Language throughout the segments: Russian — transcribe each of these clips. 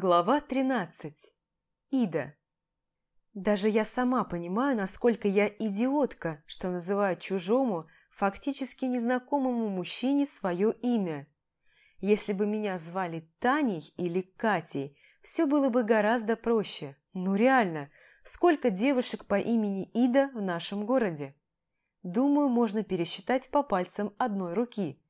Глава 13. Ида. Даже я сама понимаю, насколько я идиотка, что называю чужому, фактически незнакомому мужчине свое имя. Если бы меня звали Таней или Катей, все было бы гораздо проще. Ну реально, сколько девушек по имени Ида в нашем городе? Думаю, можно пересчитать по пальцам одной руки.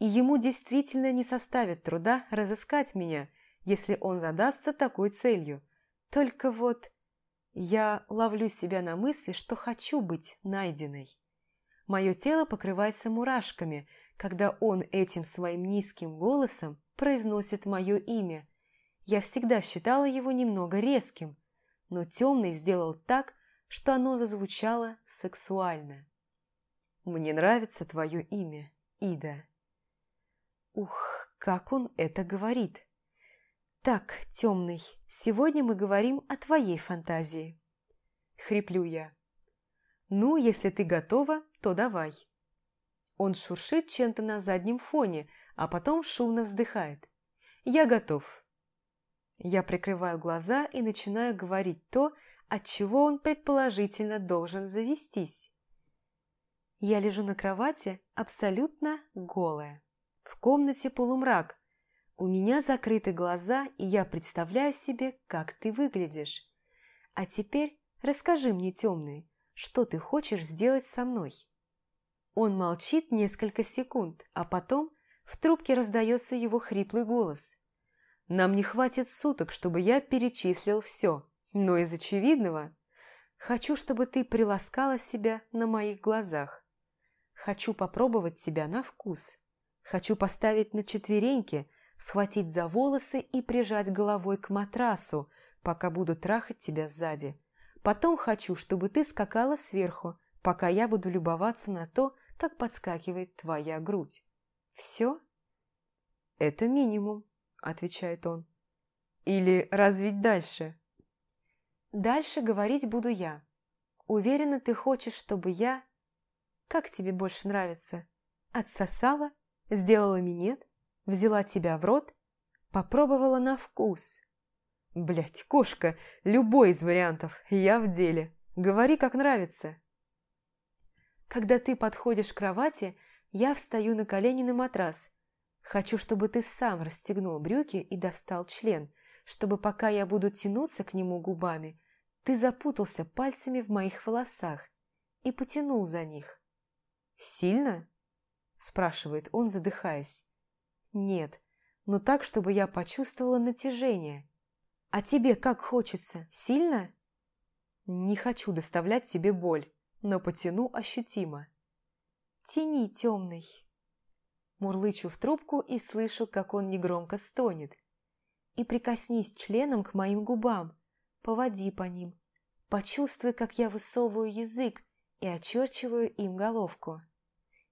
И ему действительно не составит труда разыскать меня – если он задастся такой целью. Только вот я ловлю себя на мысли, что хочу быть найденной. Мое тело покрывается мурашками, когда он этим своим низким голосом произносит мое имя. Я всегда считала его немного резким, но темный сделал так, что оно зазвучало сексуально. «Мне нравится твое имя, Ида». Ух, как он это говорит! «Так, темный, сегодня мы говорим о твоей фантазии». Хриплю я. «Ну, если ты готова, то давай». Он шуршит чем-то на заднем фоне, а потом шумно вздыхает. «Я готов». Я прикрываю глаза и начинаю говорить то, от чего он предположительно должен завестись. Я лежу на кровати абсолютно голая. В комнате полумрак, у меня закрыты глаза, и я представляю себе, как ты выглядишь. А теперь расскажи мне, темный, что ты хочешь сделать со мной?» Он молчит несколько секунд, а потом в трубке раздается его хриплый голос. «Нам не хватит суток, чтобы я перечислил все, но из очевидного хочу, чтобы ты приласкала себя на моих глазах. Хочу попробовать тебя на вкус. Хочу поставить на четвереньки – схватить за волосы и прижать головой к матрасу, пока буду трахать тебя сзади. Потом хочу, чтобы ты скакала сверху, пока я буду любоваться на то, как подскакивает твоя грудь. Все? Это минимум, отвечает он. Или развить дальше? Дальше говорить буду я. Уверена, ты хочешь, чтобы я... Как тебе больше нравится? Отсосала? Сделала минет? Взяла тебя в рот, попробовала на вкус. Блять, кошка, любой из вариантов, я в деле. Говори, как нравится. Когда ты подходишь к кровати, я встаю на колени на матрас. Хочу, чтобы ты сам расстегнул брюки и достал член, чтобы пока я буду тянуться к нему губами, ты запутался пальцами в моих волосах и потянул за них. «Сильно?» – спрашивает он, задыхаясь. Нет, но так, чтобы я почувствовала натяжение. А тебе как хочется? Сильно? Не хочу доставлять тебе боль, но потяну ощутимо. Тяни, темный. Мурлычу в трубку и слышу, как он негромко стонет. И прикоснись членом к моим губам, поводи по ним. Почувствуй, как я высовываю язык и очерчиваю им головку.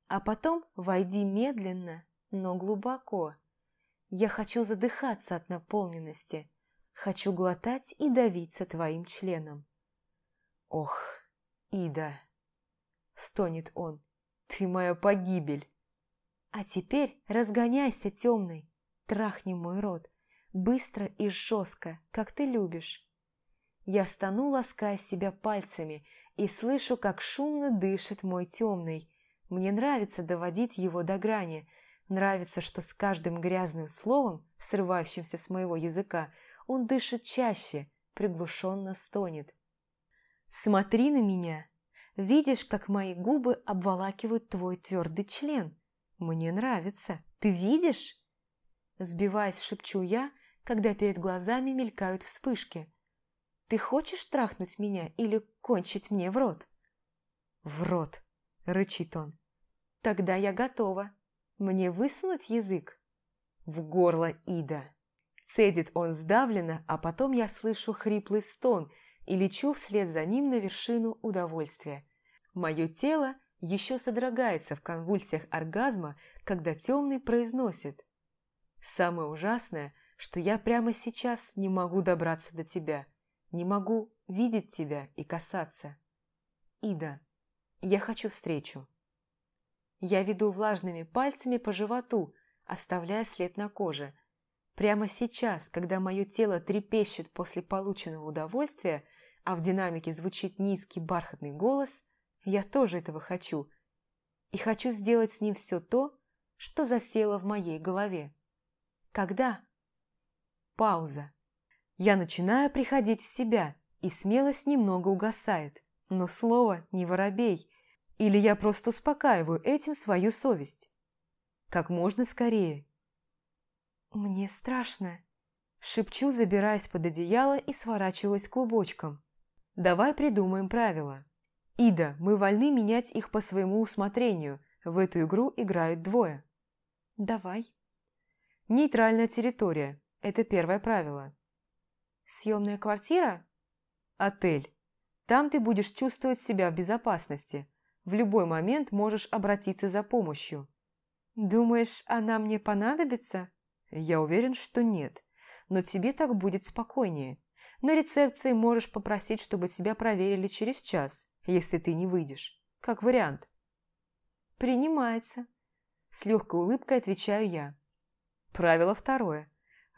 А потом войди медленно, но глубоко. Я хочу задыхаться от наполненности, хочу глотать и давиться твоим членом. Ох, Ида, стонет он, ты моя погибель. А теперь разгоняйся, темный, трахни мой рот, быстро и жестко, как ты любишь. Я стану, лаская себя пальцами, и слышу, как шумно дышит мой темный. Мне нравится доводить его до грани – Нравится, что с каждым грязным словом, срывающимся с моего языка, он дышит чаще, приглушенно стонет. «Смотри на меня! Видишь, как мои губы обволакивают твой твердый член? Мне нравится. Ты видишь?» Сбиваясь, шепчу я, когда перед глазами мелькают вспышки. «Ты хочешь трахнуть меня или кончить мне в рот?» «В рот!» – рычит он. «Тогда я готова!» Мне высунуть язык? В горло Ида. Цедит он сдавленно, а потом я слышу хриплый стон и лечу вслед за ним на вершину удовольствия. Мое тело еще содрогается в конвульсиях оргазма, когда темный произносит. Самое ужасное, что я прямо сейчас не могу добраться до тебя, не могу видеть тебя и касаться. Ида, я хочу встречу. Я веду влажными пальцами по животу, оставляя след на коже. Прямо сейчас, когда мое тело трепещет после полученного удовольствия, а в динамике звучит низкий бархатный голос, я тоже этого хочу. И хочу сделать с ним все то, что засело в моей голове. Когда? Пауза. Я начинаю приходить в себя, и смелость немного угасает. Но слово не воробей. Или я просто успокаиваю этим свою совесть. Как можно скорее. Мне страшно. Шепчу, забираясь под одеяло и сворачиваясь клубочком. Давай придумаем правила. Ида, мы вольны менять их по своему усмотрению. В эту игру играют двое. Давай. Нейтральная территория. Это первое правило. Съемная квартира? Отель. Там ты будешь чувствовать себя в безопасности. В любой момент можешь обратиться за помощью. Думаешь, она мне понадобится? Я уверен, что нет. Но тебе так будет спокойнее. На рецепции можешь попросить, чтобы тебя проверили через час, если ты не выйдешь. Как вариант. Принимается. С легкой улыбкой отвечаю я. Правило второе.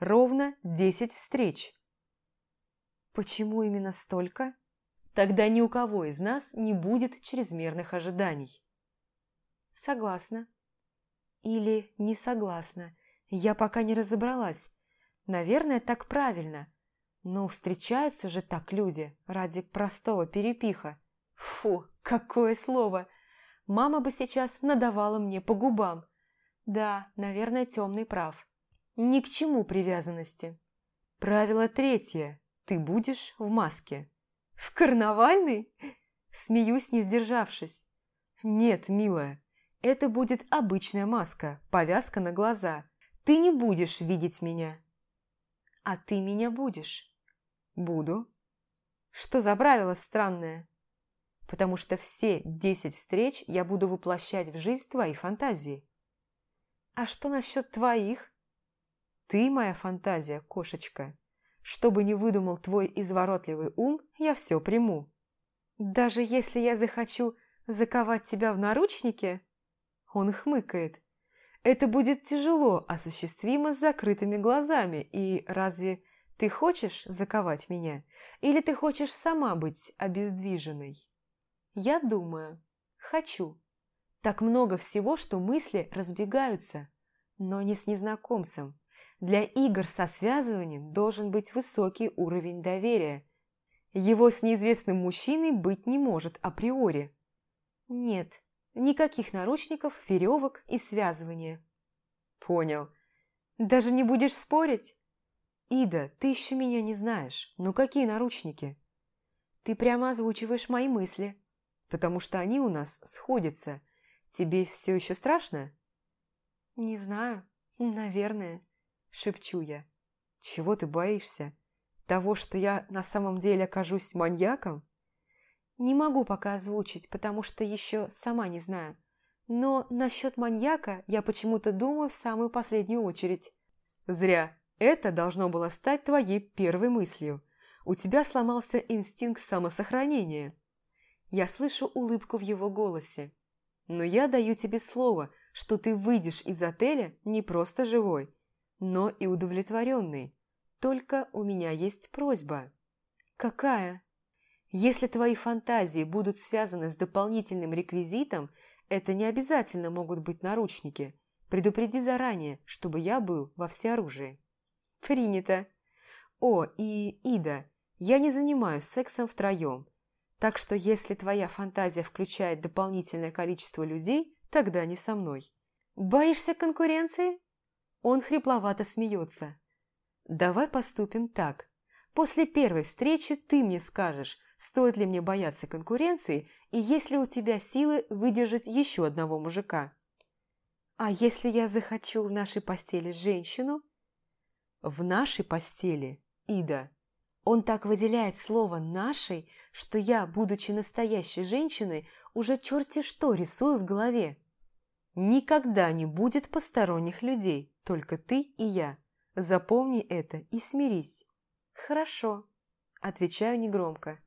Ровно 10 встреч. Почему именно столько? Тогда ни у кого из нас не будет чрезмерных ожиданий. Согласна. Или не согласна. Я пока не разобралась. Наверное, так правильно. Но встречаются же так люди ради простого перепиха. Фу, какое слово! Мама бы сейчас надавала мне по губам. Да, наверное, темный прав. Ни к чему привязанности. Правило третье. Ты будешь в маске. «В карнавальный?» Смеюсь, не сдержавшись. «Нет, милая, это будет обычная маска, повязка на глаза. Ты не будешь видеть меня». «А ты меня будешь?» «Буду». «Что за правило странное?» «Потому что все десять встреч я буду воплощать в жизнь твои фантазии». «А что насчет твоих?» «Ты моя фантазия, кошечка. Что бы ни выдумал твой изворотливый ум, я все приму. Даже если я захочу заковать тебя в наручники? Он хмыкает. Это будет тяжело осуществимо с закрытыми глазами, и разве ты хочешь заковать меня? Или ты хочешь сама быть обездвиженной? Я думаю, хочу. Так много всего, что мысли разбегаются, но не с незнакомцем. Для игр со связыванием должен быть высокий уровень доверия. Его с неизвестным мужчиной быть не может априори. Нет, никаких наручников, веревок и связывания. Понял. Даже не будешь спорить? Ида, ты еще меня не знаешь. Ну какие наручники? Ты прямо озвучиваешь мои мысли, потому что они у нас сходятся. Тебе все еще страшно? Не знаю. Наверное шепчу я. «Чего ты боишься? Того, что я на самом деле окажусь маньяком?» «Не могу пока озвучить, потому что еще сама не знаю. Но насчет маньяка я почему-то думаю в самую последнюю очередь». «Зря. Это должно было стать твоей первой мыслью. У тебя сломался инстинкт самосохранения». Я слышу улыбку в его голосе. «Но я даю тебе слово, что ты выйдешь из отеля не просто живой, но и удовлетворенный. Только у меня есть просьба. Какая? Если твои фантазии будут связаны с дополнительным реквизитом, это не обязательно могут быть наручники. Предупреди заранее, чтобы я был во всеоружии. Принято. О, и Ида, я не занимаюсь сексом втроем. Так что если твоя фантазия включает дополнительное количество людей, тогда не со мной. Боишься конкуренции? Он хрипловато смеется. «Давай поступим так. После первой встречи ты мне скажешь, стоит ли мне бояться конкуренции и есть ли у тебя силы выдержать еще одного мужика». «А если я захочу в нашей постели женщину?» «В нашей постели, Ида». Он так выделяет слово «нашей», что я, будучи настоящей женщиной, уже черти что рисую в голове. Никогда не будет посторонних людей, только ты и я. Запомни это и смирись. Хорошо, отвечаю негромко.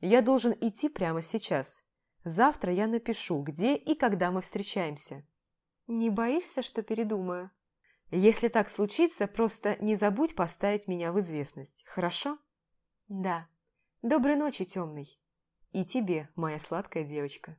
Я должен идти прямо сейчас. Завтра я напишу, где и когда мы встречаемся. Не боишься, что передумаю? Если так случится, просто не забудь поставить меня в известность, хорошо? Да. Доброй ночи, темный. И тебе, моя сладкая девочка.